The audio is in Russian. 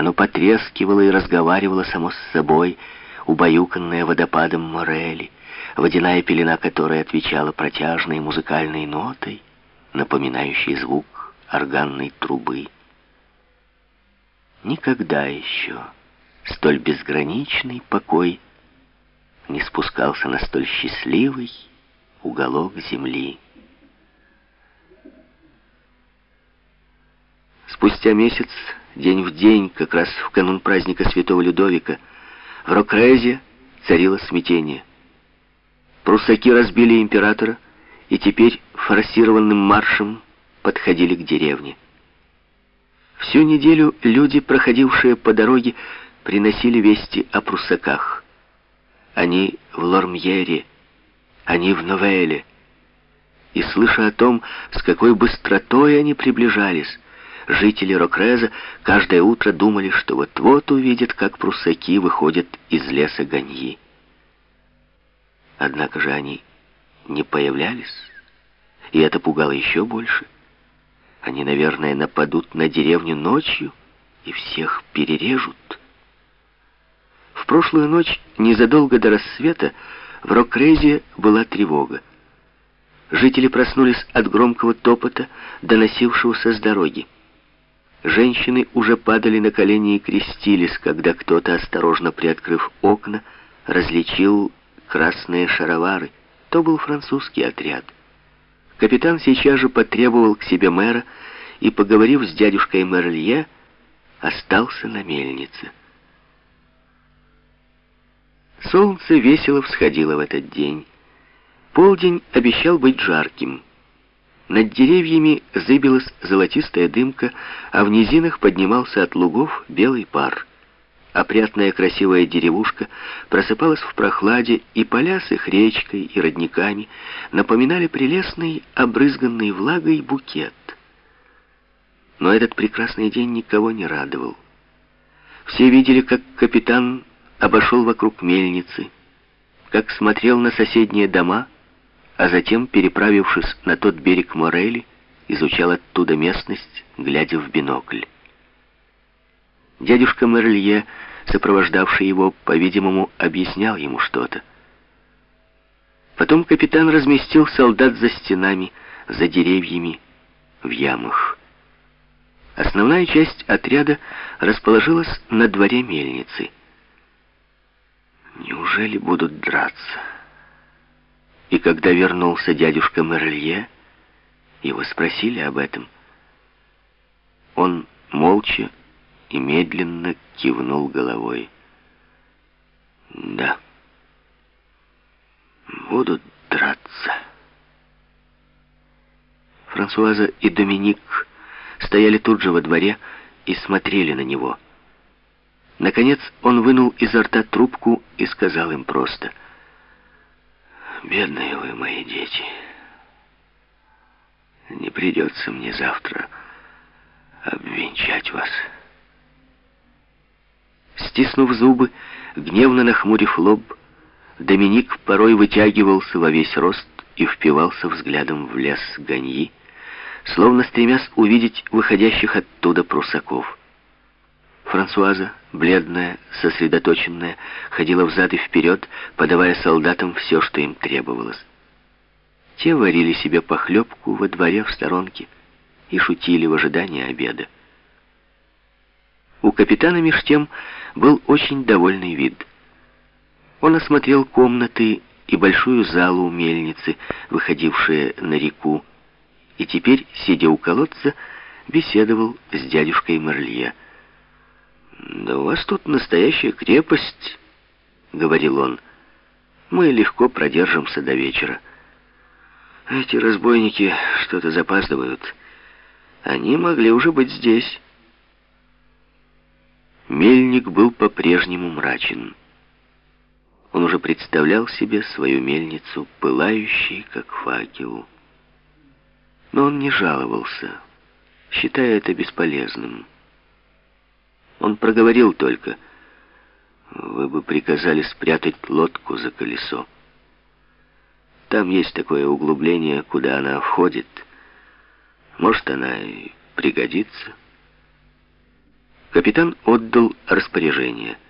Оно потрескивало и разговаривало само с собой, убаюканное водопадом морели, водяная пелена которой отвечала протяжной музыкальной нотой, напоминающей звук органной трубы. Никогда еще столь безграничный покой не спускался на столь счастливый уголок земли. Спустя месяц, день в день, как раз в канун праздника Святого Людовика, в Рокрезе царило смятение. Пруссаки разбили императора и теперь форсированным маршем подходили к деревне. Всю неделю люди, проходившие по дороге, приносили вести о пруссаках. Они в Лормьере, они в Новеле. И слыша о том, с какой быстротой они приближались, жители Рокреза каждое утро думали, что вот-вот увидят, как пруссаки выходят из леса Ганьи. Однако же они не появлялись, и это пугало еще больше. Они, наверное, нападут на деревню ночью и всех перережут. В прошлую ночь, незадолго до рассвета, в Рокрезе была тревога. Жители проснулись от громкого топота, доносившегося с дороги. Женщины уже падали на колени и крестились, когда кто-то, осторожно приоткрыв окна, различил красные шаровары. То был французский отряд. Капитан сейчас же потребовал к себе мэра и, поговорив с дядюшкой Мерлье, остался на мельнице. Солнце весело всходило в этот день. Полдень обещал быть жарким. Над деревьями зыбилась золотистая дымка, а в низинах поднимался от лугов белый пар. Опрятная красивая деревушка просыпалась в прохладе, и поля с их речкой и родниками напоминали прелестный, обрызганный влагой букет. Но этот прекрасный день никого не радовал. Все видели, как капитан обошел вокруг мельницы, как смотрел на соседние дома, а затем, переправившись на тот берег Морели, изучал оттуда местность, глядя в бинокль. Дядюшка Мерлье, сопровождавший его, по-видимому, объяснял ему что-то. Потом капитан разместил солдат за стенами, за деревьями, в ямах. Основная часть отряда расположилась на дворе мельницы. Неужели будут драться? Когда вернулся дядюшка Мерлье, его спросили об этом. Он молча и медленно кивнул головой. «Да, будут драться». Франсуаза и Доминик стояли тут же во дворе и смотрели на него. Наконец он вынул изо рта трубку и сказал им просто, «Бедные вы мои дети, не придется мне завтра обвенчать вас». Стиснув зубы, гневно нахмурив лоб, Доминик порой вытягивался во весь рост и впивался взглядом в лес Ганьи, словно стремясь увидеть выходящих оттуда прусаков. Франсуаза, бледная, сосредоточенная, ходила взад и вперед, подавая солдатам все, что им требовалось. Те варили себе похлебку во дворе в сторонке и шутили в ожидании обеда. У капитана меж тем был очень довольный вид. Он осмотрел комнаты и большую залу у мельницы, выходившие на реку, и теперь, сидя у колодца, беседовал с дядюшкой Мерлье. «Да у вас тут настоящая крепость», — говорил он. «Мы легко продержимся до вечера. Эти разбойники что-то запаздывают. Они могли уже быть здесь». Мельник был по-прежнему мрачен. Он уже представлял себе свою мельницу, пылающей, как факел. Но он не жаловался, считая это бесполезным. Он проговорил только, «Вы бы приказали спрятать лодку за колесо. Там есть такое углубление, куда она входит. Может, она и пригодится». Капитан отдал распоряжение –